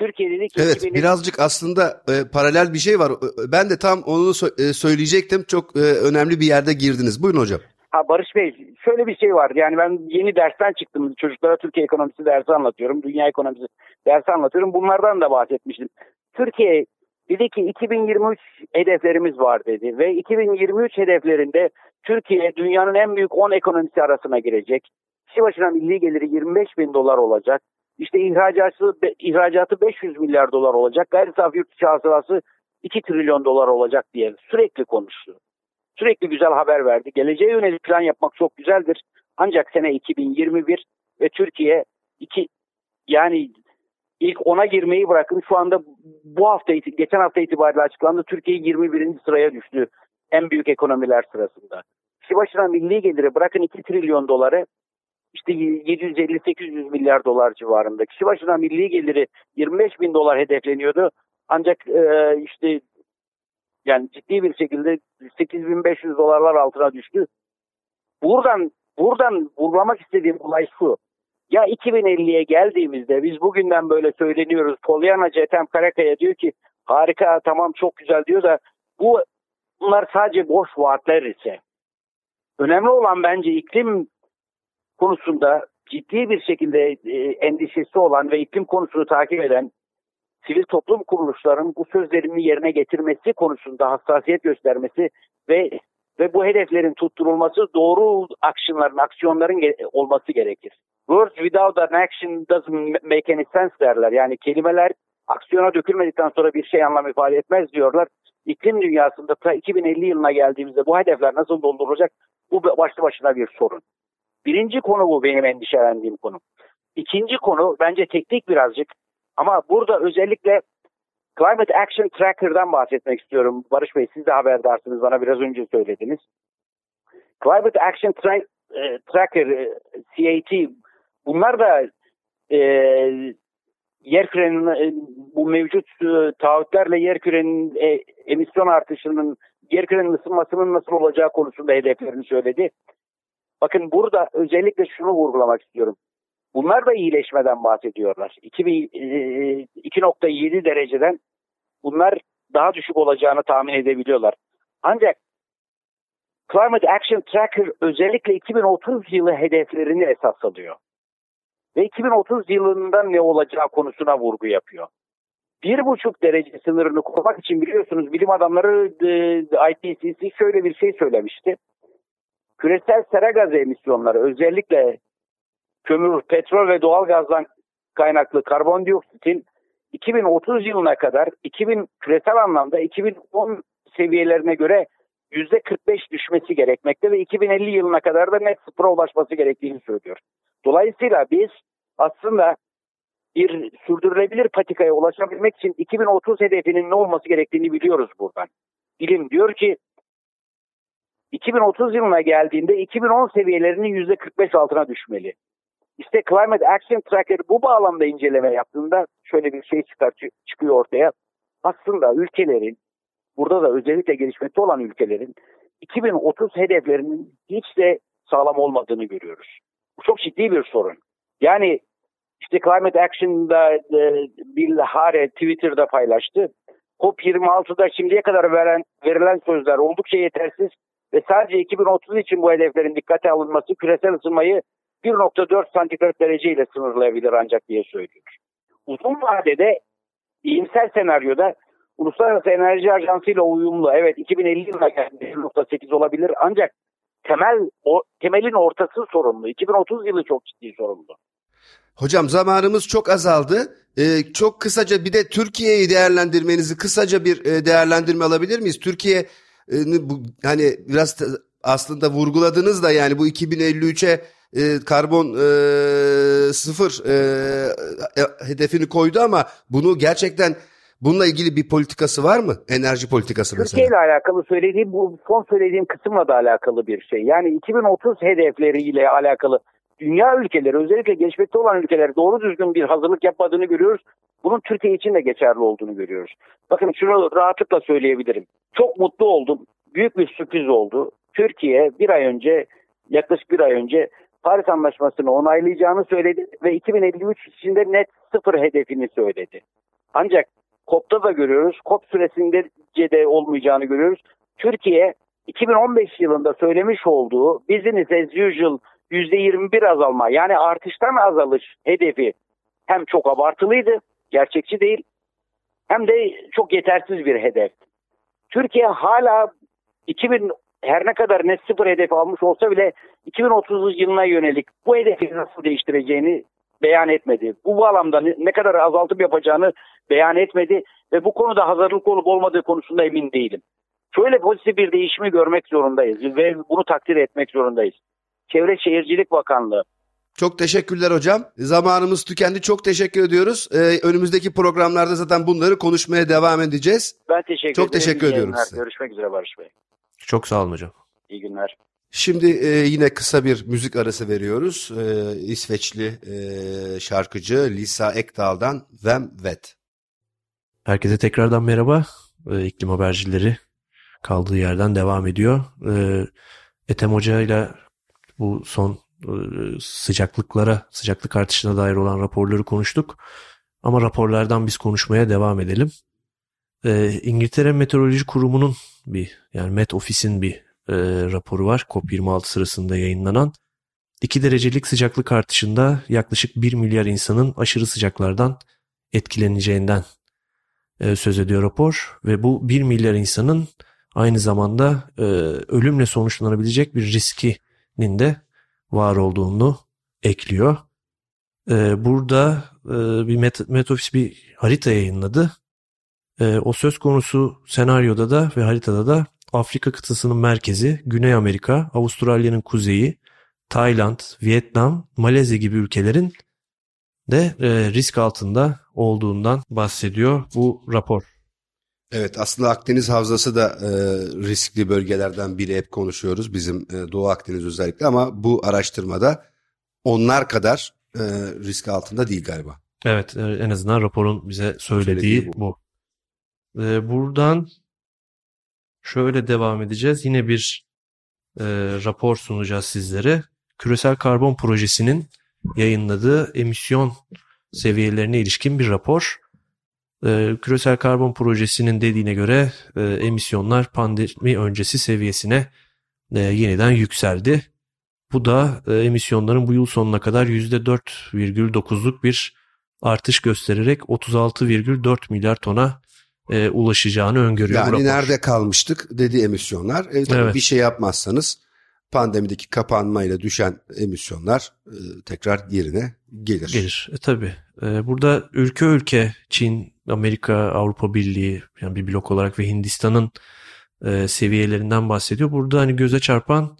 Türkiye dedi ki... Evet 2000... birazcık aslında e, paralel bir şey var. Ben de tam onu so- e, söyleyecektim. Çok e, önemli bir yerde girdiniz. Buyurun hocam. Ha Barış Bey şöyle bir şey var. Yani ben yeni dersten çıktım. Çocuklara Türkiye ekonomisi dersi anlatıyorum. Dünya ekonomisi dersi anlatıyorum. Bunlardan da bahsetmiştim. Türkiye dedi ki 2023 hedeflerimiz var dedi. Ve 2023 hedeflerinde Türkiye dünyanın en büyük 10 ekonomisi arasına girecek. Kişi başına milli geliri 25 bin dolar olacak. İşte ihracatı, ihracatı 500 milyar dolar olacak. Gayri safi yurt içi hasılası 2 trilyon dolar olacak diye sürekli konuştu. Sürekli güzel haber verdi. Geleceğe yönelik plan yapmak çok güzeldir. Ancak sene 2021 ve Türkiye iki yani ilk ona girmeyi bırakın şu anda bu hafta geçen hafta itibariyle açıklandı. Türkiye 21. sıraya düştü en büyük ekonomiler sırasında. Kişi başına milli geliri bırakın 2 trilyon doları işte 750-800 milyar dolar civarında. Kişi başına milli geliri 25 bin dolar hedefleniyordu. Ancak e, işte yani ciddi bir şekilde 8500 dolarlar altına düştü. Buradan buradan vurlamak istediğim olay şu. Ya 2050'ye geldiğimizde biz bugünden böyle söyleniyoruz. Pollyanna Cetem Karakaya diyor ki harika tamam çok güzel diyor da bu bunlar sadece boş vaatler ise. Önemli olan bence iklim konusunda ciddi bir şekilde e, endişesi olan ve iklim konusunu takip eden sivil toplum kuruluşlarının bu sözlerini yerine getirmesi konusunda hassasiyet göstermesi ve ve bu hedeflerin tutturulması doğru aksiyonların, aksiyonların olması gerekir. Words without an action doesn't make any sense derler. Yani kelimeler aksiyona dökülmedikten sonra bir şey anlam ifade etmez diyorlar. İklim dünyasında ta 2050 yılına geldiğimizde bu hedefler nasıl doldurulacak? Bu başlı başına bir sorun. Birinci konu bu benim endişelendiğim konu. İkinci konu bence teknik birazcık ama burada özellikle Climate Action Tracker'dan bahsetmek istiyorum. Barış Bey siz de haberdarsınız bana biraz önce söylediniz. Climate Action Tra- e, Tracker, e, CAT bunlar da e, yer kürenin e, bu mevcut taahhütlerle yer kürenin emisyon artışının yer kürenin ısınmasının nasıl olacağı konusunda hedeflerini söyledi. Bakın burada özellikle şunu vurgulamak istiyorum. Bunlar da iyileşmeden bahsediyorlar. 2.7 e, dereceden bunlar daha düşük olacağını tahmin edebiliyorlar. Ancak Climate Action Tracker özellikle 2030 yılı hedeflerini esas alıyor. Ve 2030 yılında ne olacağı konusuna vurgu yapıyor. Bir buçuk derece sınırını korumak için biliyorsunuz bilim adamları e, IPCC şöyle bir şey söylemişti. Küresel sera gazı emisyonları özellikle kömür, petrol ve doğal gazdan kaynaklı karbondioksitin 2030 yılına kadar 2000 küresel anlamda 2010 seviyelerine göre %45 düşmesi gerekmekte ve 2050 yılına kadar da net sıfıra ulaşması gerektiğini söylüyor. Dolayısıyla biz aslında bir sürdürülebilir patikaya ulaşabilmek için 2030 hedefinin ne olması gerektiğini biliyoruz buradan. Bilim diyor ki 2030 yılına geldiğinde 2010 seviyelerinin %45 altına düşmeli. İşte Climate Action Tracker bu bağlamda inceleme yaptığında şöyle bir şey çıkar, çıkıyor ortaya. Aslında ülkelerin, burada da özellikle gelişmekte olan ülkelerin 2030 hedeflerinin hiç de sağlam olmadığını görüyoruz. Bu çok ciddi bir sorun. Yani işte Climate Action'da e, Bill Hare Twitter'da paylaştı. COP26'da şimdiye kadar veren, verilen sözler oldukça yetersiz ve sadece 2030 için bu hedeflerin dikkate alınması küresel ısınmayı 1.4 santigrat derece ile sınırlayabilir ancak diye söylüyor. Uzun vadede iyimser senaryoda Uluslararası Enerji Ajansı ile uyumlu evet 2050 yılına 1.8 olabilir ancak temel o, temelin ortası sorumlu. 2030 yılı çok ciddi sorumlu. Hocam zamanımız çok azaldı. Ee, çok kısaca bir de Türkiye'yi değerlendirmenizi kısaca bir e, değerlendirme alabilir miyiz? Türkiye bu hani biraz aslında vurguladınız da yani bu 2053'e e, karbon e, sıfır e, e, hedefini koydu ama bunu gerçekten bununla ilgili bir politikası var mı? Enerji politikası mesela. Türkiye ile alakalı söylediğim bu son söylediğim kısımla da alakalı bir şey. Yani 2030 hedefleriyle alakalı dünya ülkeleri özellikle gelişmekte olan ülkeler doğru düzgün bir hazırlık yapmadığını görüyoruz. Bunun Türkiye için de geçerli olduğunu görüyoruz. Bakın şunu rahatlıkla söyleyebilirim. Çok mutlu oldum. Büyük bir sürpriz oldu. Türkiye bir ay önce yaklaşık bir ay önce Paris Anlaşması'nı onaylayacağını söyledi ve 2053 içinde net sıfır hedefini söyledi. Ancak COP'ta da görüyoruz, COP süresinde de olmayacağını görüyoruz. Türkiye 2015 yılında söylemiş olduğu business as usual %21 azalma yani artıştan azalış hedefi hem çok abartılıydı, gerçekçi değil hem de çok yetersiz bir hedef. Türkiye hala 2000 her ne kadar net sıfır hedef almış olsa bile 2030 yılına yönelik bu hedefi nasıl değiştireceğini beyan etmedi. Bu bağlamda ne kadar azaltım yapacağını beyan etmedi ve bu konuda hazırlık olup olmadığı konusunda emin değilim. Şöyle pozitif bir değişimi görmek zorundayız ve bunu takdir etmek zorundayız. Çevre Şehircilik Bakanlığı. Çok teşekkürler hocam. Zamanımız tükendi. Çok teşekkür ediyoruz. Ee, önümüzdeki programlarda zaten bunları konuşmaya devam edeceğiz. Ben teşekkür Çok ederim. teşekkür İyi ediyorum yayınlar. size. Görüşmek üzere Barış Bey. Çok sağ olun hocam. İyi günler. Şimdi e, yine kısa bir müzik arası veriyoruz. E, İsveçli e, şarkıcı Lisa Ekdal'dan Vem Vet. Herkese tekrardan merhaba. Ee, İklim habercileri kaldığı yerden devam ediyor. Ee, Ethem Hoca ile bu son e, sıcaklıklara, sıcaklık artışına dair olan raporları konuştuk. Ama raporlardan biz konuşmaya devam edelim. Ee, İngiltere Meteoroloji Kurumu'nun bir yani Met Office'in bir e, raporu var. COP26 sırasında yayınlanan. 2 derecelik sıcaklık artışında yaklaşık 1 milyar insanın aşırı sıcaklardan etkileneceğinden e, söz ediyor rapor ve bu 1 milyar insanın aynı zamanda e, ölümle sonuçlanabilecek bir riskinin de var olduğunu ekliyor. E, burada e, bir Met, Met bir harita yayınladı. E, o söz konusu senaryoda da ve haritada da Afrika kıtasının merkezi, Güney Amerika, Avustralya'nın kuzeyi, Tayland, Vietnam, Malezya gibi ülkelerin de e, risk altında olduğundan bahsediyor bu rapor. Evet aslında Akdeniz Havzası da e, riskli bölgelerden biri hep konuşuyoruz bizim e, Doğu Akdeniz özellikle ama bu araştırmada onlar kadar e, risk altında değil galiba. Evet e, en azından raporun bize söylediği, Söylediği bu. bu. E, buradan şöyle devam edeceğiz. Yine bir e, rapor sunacağız sizlere. Küresel Karbon Projesi'nin yayınladığı emisyon seviyelerine ilişkin bir rapor. E, Küresel Karbon Projesi'nin dediğine göre e, emisyonlar pandemi öncesi seviyesine e, yeniden yükseldi. Bu da e, emisyonların bu yıl sonuna kadar %4,9'luk bir artış göstererek 36,4 milyar tona e, ulaşacağını öngörüyor Yani rapor. nerede kalmıştık dedi emisyonlar. E, Evet. Bir şey yapmazsanız pandemideki kapanmayla düşen emisyonlar e, tekrar yerine gelir. Gelir. E, tabii. E, burada ülke ülke Çin, Amerika, Avrupa Birliği yani bir blok olarak ve Hindistan'ın e, seviyelerinden bahsediyor. Burada hani göze çarpan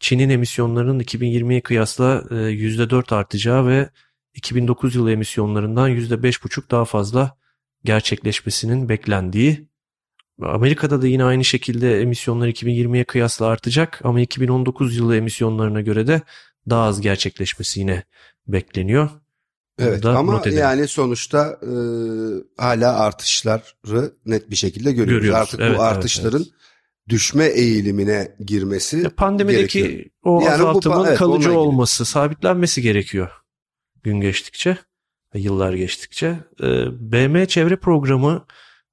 Çin'in emisyonlarının 2020'ye kıyasla e, %4 artacağı ve 2009 yılı emisyonlarından %5,5 daha fazla gerçekleşmesinin beklendiği. Amerika'da da yine aynı şekilde emisyonlar 2020'ye kıyasla artacak ama 2019 yılı emisyonlarına göre de daha az gerçekleşmesi yine bekleniyor. Evet ama yani sonuçta e, hala artışları net bir şekilde görüyoruz. Görüyoruz. Artık Evet, bu evet, artışların evet. düşme eğilimine girmesi Ya Pandemideki gerekiyor. o Yani bu azaltımın evet, kalıcı olması, sabitlenmesi gerekiyor gün geçtikçe yıllar geçtikçe. Ee, BM Çevre Programı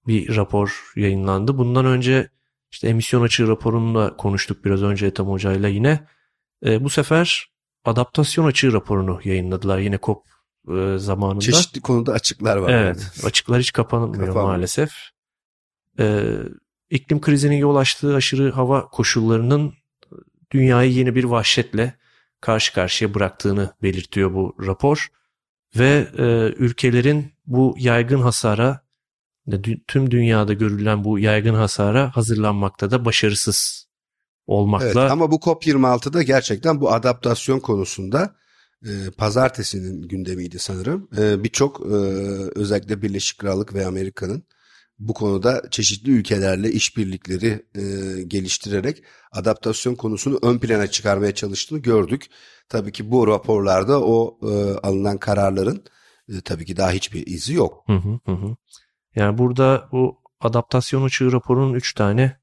bir rapor yayınlandı. Bundan önce işte emisyon açığı raporunu da konuştuk biraz önce Ethem Hoca'yla yine. Ee, bu sefer adaptasyon açığı raporunu yayınladılar yine COP e, zamanında. çeşitli konuda açıklar var. Evet, açıklar hiç kapanmıyor Kapanmıyor. maalesef. Ee, iklim krizinin yol açtığı aşırı hava koşullarının dünyayı yeni bir vahşetle karşı karşıya bıraktığını belirtiyor bu rapor. Ve e, ülkelerin bu yaygın hasara, tüm dünyada görülen bu yaygın hasara hazırlanmakta da başarısız olmakla. Evet, ama bu COP26'da gerçekten bu adaptasyon konusunda e, pazartesinin gündemiydi sanırım. E, Birçok e, özellikle Birleşik Krallık ve Amerika'nın bu konuda çeşitli ülkelerle işbirlikleri e, geliştirerek adaptasyon konusunu ön plana çıkarmaya çalıştığını gördük. Tabii ki bu raporlarda o e, alınan kararların e, tabii ki daha hiçbir izi yok. Hı hı hı. Yani burada bu adaptasyon açığı raporunun 3 tane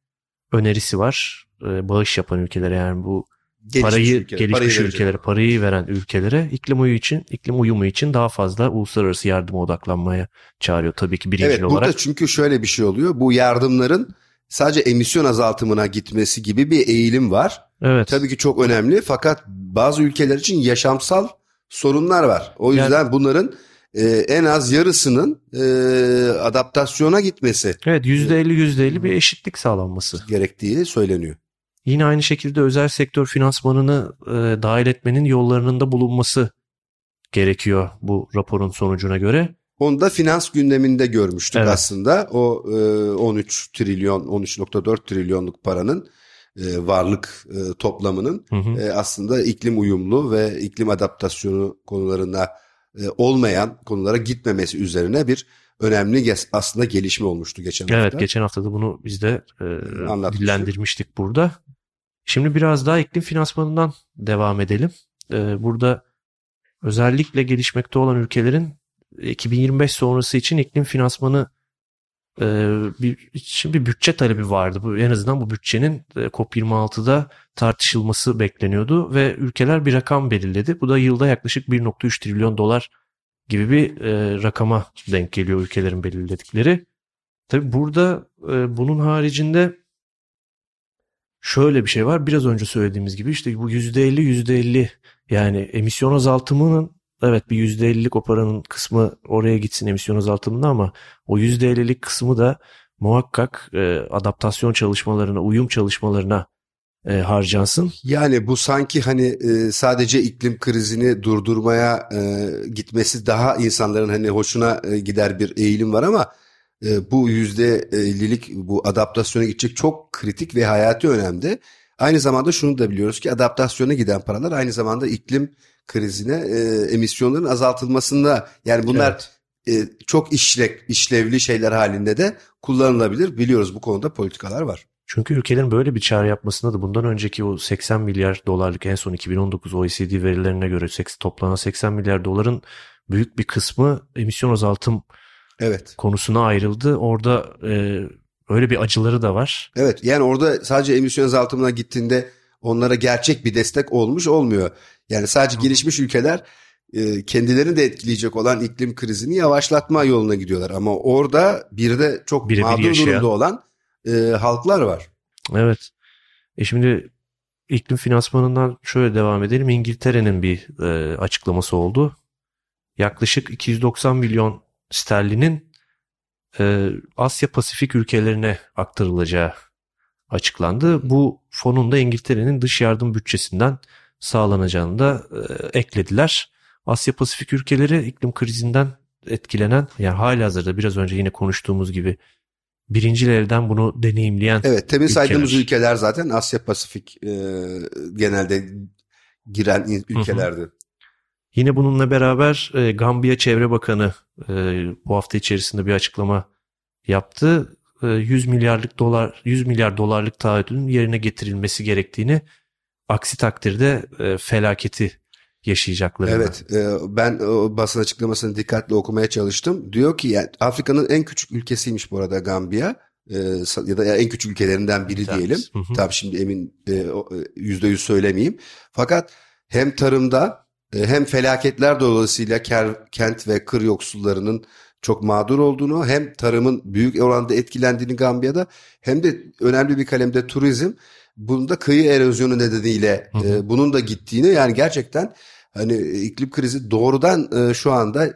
önerisi var. Ee, bağış yapan ülkelere yani bu Gelişmiş parayı ülkeler, gelişmiş parayı verecek. ülkelere parayı veren ülkelere iklim uyumu için iklim uyumu için daha fazla uluslararası yardıma odaklanmaya çağırıyor tabii ki birinci Evet burada olarak. çünkü şöyle bir şey oluyor. Bu yardımların sadece emisyon azaltımına gitmesi gibi bir eğilim var. Evet. Tabii ki çok önemli fakat bazı ülkeler için yaşamsal sorunlar var. O Yani- yüzden bunların e, en az yarısının e, adaptasyona gitmesi Evet %50 %50 bir eşitlik sağlanması. gerektiği söyleniyor. Yine aynı şekilde özel sektör finansmanını e, dahil etmenin yollarının da bulunması gerekiyor bu raporun sonucuna göre. Onu da finans gündeminde görmüştük Evet. aslında. O e, 13 trilyon, 13.4 trilyonluk paranın e, varlık e, toplamının Hı hı. e, aslında iklim uyumlu ve iklim adaptasyonu konularına e, olmayan konulara gitmemesi üzerine bir önemli aslında gelişme olmuştu geçen hafta. Evet geçen hafta da bunu biz de e, dillendirmiştik burada. Şimdi biraz daha iklim finansmanından devam edelim. E, burada özellikle gelişmekte olan ülkelerin 2025 sonrası için iklim finansmanı e, bir, için bir bütçe talebi vardı. Bu, en azından bu bütçenin e, COP26'da tartışılması bekleniyordu ve ülkeler bir rakam belirledi. Bu da yılda yaklaşık 1.3 trilyon dolar gibi bir e, rakama denk geliyor ülkelerin belirledikleri. Tabi burada e, bunun haricinde şöyle bir şey var. Biraz önce söylediğimiz gibi işte bu %50 %50 yani emisyon azaltımının evet bir %50'lik o paranın kısmı oraya gitsin emisyon azaltımına ama o %50'lik kısmı da muhakkak e, adaptasyon çalışmalarına, uyum çalışmalarına e, harcansın. Yani bu sanki hani e, sadece iklim krizini durdurmaya e, gitmesi daha insanların hani hoşuna e, gider bir eğilim var ama e, bu %50'lik bu adaptasyona gidecek çok kritik ve hayati önemli. Aynı zamanda şunu da biliyoruz ki adaptasyona giden paralar aynı zamanda iklim krizine e, emisyonların azaltılmasında yani bunlar Evet. e, çok işlek, işlevli şeyler halinde de kullanılabilir. Biliyoruz bu konuda politikalar var. Çünkü ülkelerin böyle bir çağrı yapmasında da bundan önceki o 80 milyar dolarlık en son 2019 OECD verilerine göre toplanan 80 milyar doların büyük bir kısmı emisyon azaltım Evet. konusuna ayrıldı. Orada e, öyle bir acıları da var. Evet yani orada sadece emisyon azaltımına gittiğinde onlara gerçek bir destek olmuş olmuyor. Yani sadece gelişmiş ülkeler e, kendilerini de etkileyecek olan iklim krizini yavaşlatma yoluna gidiyorlar. Ama orada bir de çok Birebir mağdur yaşayan. durumda olan e, halklar var. Evet. E şimdi iklim finansmanından şöyle devam edelim. İngiltere'nin bir e, açıklaması oldu. Yaklaşık 290 milyon sterlinin e, Asya Pasifik ülkelerine aktarılacağı açıklandı. Bu fonun da İngiltere'nin dış yardım bütçesinden sağlanacağını da e, eklediler. Asya Pasifik ülkeleri iklim krizinden etkilenen yani halihazırda biraz önce yine konuştuğumuz gibi birinci elden bunu deneyimleyen Evet temin saydığımız Ülkeler. ülkeler zaten Asya Pasifik e, genelde giren ülkelerdi. Yine bununla beraber e, Gambiya Çevre Bakanı e, bu hafta içerisinde bir açıklama yaptı. E, 100 milyarlık dolar 100 milyar dolarlık taahhüdün yerine getirilmesi gerektiğini aksi takdirde e, felaketi yaşayacaklarını. Evet e, ben o basın açıklamasını dikkatli okumaya çalıştım. Diyor ki yani Afrika'nın en küçük ülkesiymiş bu arada Gambiya. E, ya da en küçük ülkelerinden biri Evet. diyelim. Hı hı. Tabii şimdi emin e, e, yüzde yüz söylemeyeyim. Fakat hem tarımda hem felaketler dolayısıyla ker- kent ve kır yoksullarının çok mağdur olduğunu hem tarımın büyük oranda etkilendiğini Gambiya'da hem de önemli bir kalemde turizm bunda kıyı erozyonu nedeniyle Hı hı. e, bunun da gittiğini yani gerçekten hani iklim krizi doğrudan e, şu anda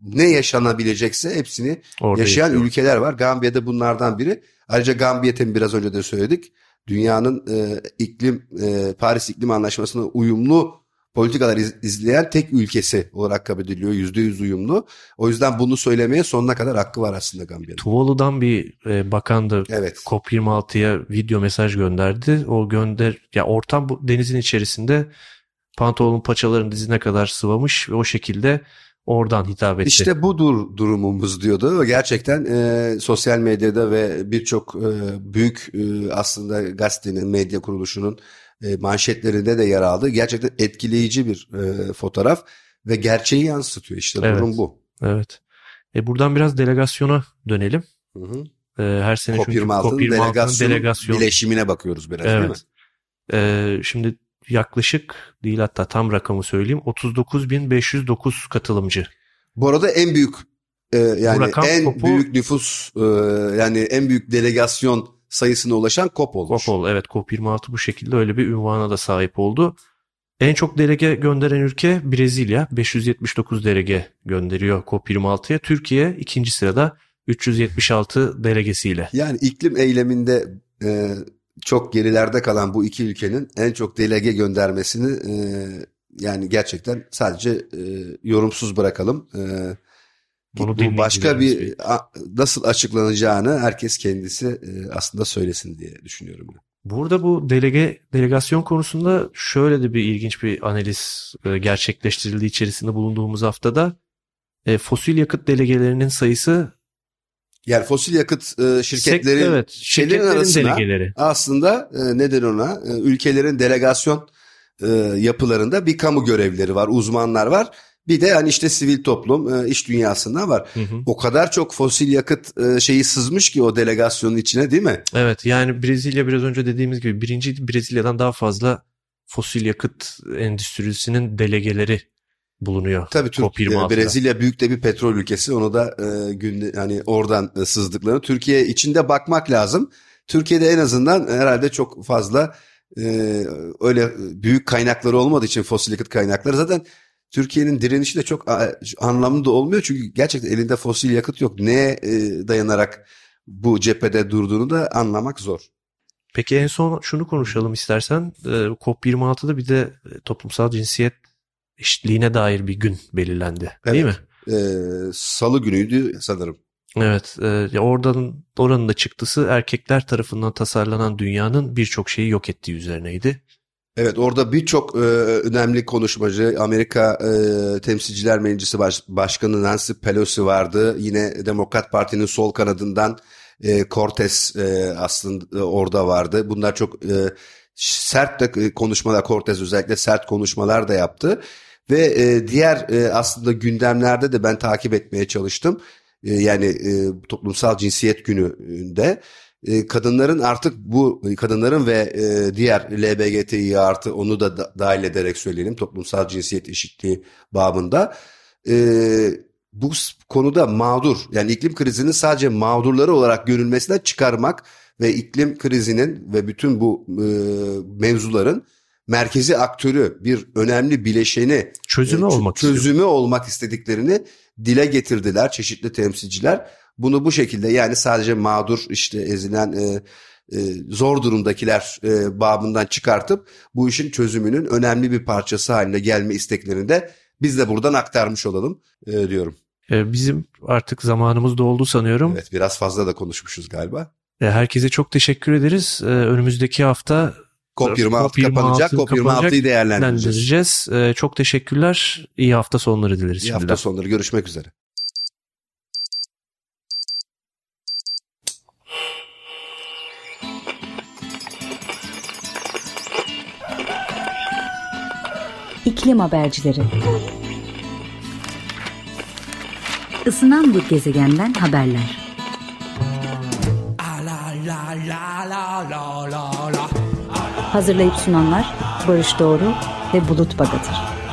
ne yaşanabilecekse hepsini Orada yaşayan yaşıyor. ülkeler var. Gambiya'da bunlardan biri. Ayrıca Gambiya biraz önce de söyledik. Dünyanın e, iklim e, Paris İklim Anlaşması'na uyumlu politikalar iz- izleyen tek ülkesi olarak kabul ediliyor. Yüzde yüz uyumlu. O yüzden bunu söylemeye sonuna kadar hakkı var aslında Gambiya'nın. Tuvalu'dan bir e, bakan da Evet. COP26'ya video mesaj gönderdi. O gönder ya ortam bu denizin içerisinde pantolonun paçalarının dizine kadar sıvamış ve o şekilde oradan hitap etti. İşte budur durumumuz diyordu. Gerçekten e, sosyal medyada ve birçok e, büyük e, aslında gazetenin, medya kuruluşunun e, manşetlerinde de yer aldı. Gerçekten etkileyici bir e, fotoğraf ve gerçeği yansıtıyor. İşte Evet. durum bu. Evet. E buradan biraz delegasyona dönelim. Hı hı. E, her sene çünkü COP26'nın COP26'nın delegasyon, delegasyon. bileşimine bakıyoruz biraz değil mi? Evet. E, şimdi yaklaşık değil hatta tam rakamı söyleyeyim 39.509 katılımcı. Bu arada en büyük e, yani en COP'u- büyük nüfus e, yani en büyük delegasyon sayısına ulaşan COP olmuş. COP oldu. Evet COP26 bu şekilde öyle bir ünvana da sahip oldu. En çok delege gönderen ülke Brezilya. 579 delege gönderiyor COP26'ya. Türkiye ikinci sırada 376 delegesiyle. Yani iklim eyleminde e, çok gerilerde kalan bu iki ülkenin en çok delege göndermesini e, yani gerçekten sadece e, yorumsuz bırakalım. E, Bunu bu başka bir a- nasıl açıklanacağını herkes kendisi e, aslında söylesin diye düşünüyorum. ben. Burada bu delege delegasyon konusunda şöyle de bir ilginç bir analiz e, gerçekleştirildiği içerisinde bulunduğumuz haftada e, fosil yakıt delegelerinin sayısı Yani fosil yakıt e, şirketlerin sek- evet, şirketlerin arasına delegeleri. aslında e, neden ona e, ülkelerin delegasyon e, yapılarında bir kamu görevlileri var, uzmanlar var. Bir de hani işte sivil toplum, e, iş dünyasından var. Hı hı. O kadar çok fosil yakıt e, şeyi sızmış ki o delegasyonun içine değil mi? Evet yani Brezilya biraz önce dediğimiz gibi birinciydi. Brezilya'dan daha fazla fosil yakıt endüstrisinin delegeleri bulunuyor. Tabii Türk, COP26'da. e, Brezilya büyük de bir petrol ülkesi. Onu da e, günde hani oradan e, sızdıklarını Türkiye içinde bakmak lazım. Türkiye'de en azından herhalde çok fazla e, öyle büyük kaynakları olmadığı için fosil yakıt kaynakları zaten Türkiye'nin direnişi de çok anlamlı da olmuyor çünkü gerçekten elinde fosil yakıt yok. Neye e, dayanarak bu cephede durduğunu da anlamak zor. Peki en son şunu konuşalım istersen. Ee, COP26'da bir de e, toplumsal cinsiyet eşitliğine dair bir gün belirlendi. Değil mi? E, Salı günüydü sanırım. Evet. e, oradan oranın da çıktısı erkekler tarafından tasarlanan dünyanın birçok şeyi yok ettiği üzerineydi. Evet orada birçok e, önemli konuşmacı Amerika e, Temsilciler Meclisi Baş- Başkanı Nancy Pelosi vardı. Yine Demokrat Parti'nin sol kanadından e, Cortez e, aslında orada vardı. Bunlar çok e, sert de konuşmalar Cortez özellikle sert konuşmalar da yaptı. Ve e, diğer e, aslında gündemlerde de ben takip etmeye çalıştım. E, yani e, toplumsal cinsiyet gününde e, kadınların artık bu kadınların ve e, diğer LBGTİ artı onu da da- dahil ederek söyleyelim toplumsal cinsiyet eşitliği babında e, bu konuda mağdur yani iklim krizinin sadece mağdurları olarak görülmesinden çıkarmak ve iklim krizinin ve bütün bu e, mevzuların merkezi aktörü bir önemli bileşeni Çözümü e, olmak istiyor. çözümü olmak istediklerini dile getirdiler çeşitli temsilciler. Bunu bu şekilde yani sadece mağdur işte ezilen e, e, zor durumdakiler e, babından çıkartıp bu işin çözümünün önemli bir parçası haline gelme isteklerini de biz de buradan aktarmış olalım e, diyorum. E, bizim artık zamanımız doldu sanıyorum. Evet biraz fazla da konuşmuşuz galiba. E, herkese çok teşekkür ederiz. E, önümüzdeki hafta COP26 COP26 kapanacak. kapanacak. COP26'yı değerlendireceğiz. çok teşekkürler. İyi hafta sonları dileriz İyi şimdiden. hafta sonları görüşmek üzere. İklim Habercileri Isınan bir gezegenden haberler. Hazırlayıp sunanlar Barış Doğru ve Bulut Bagatır.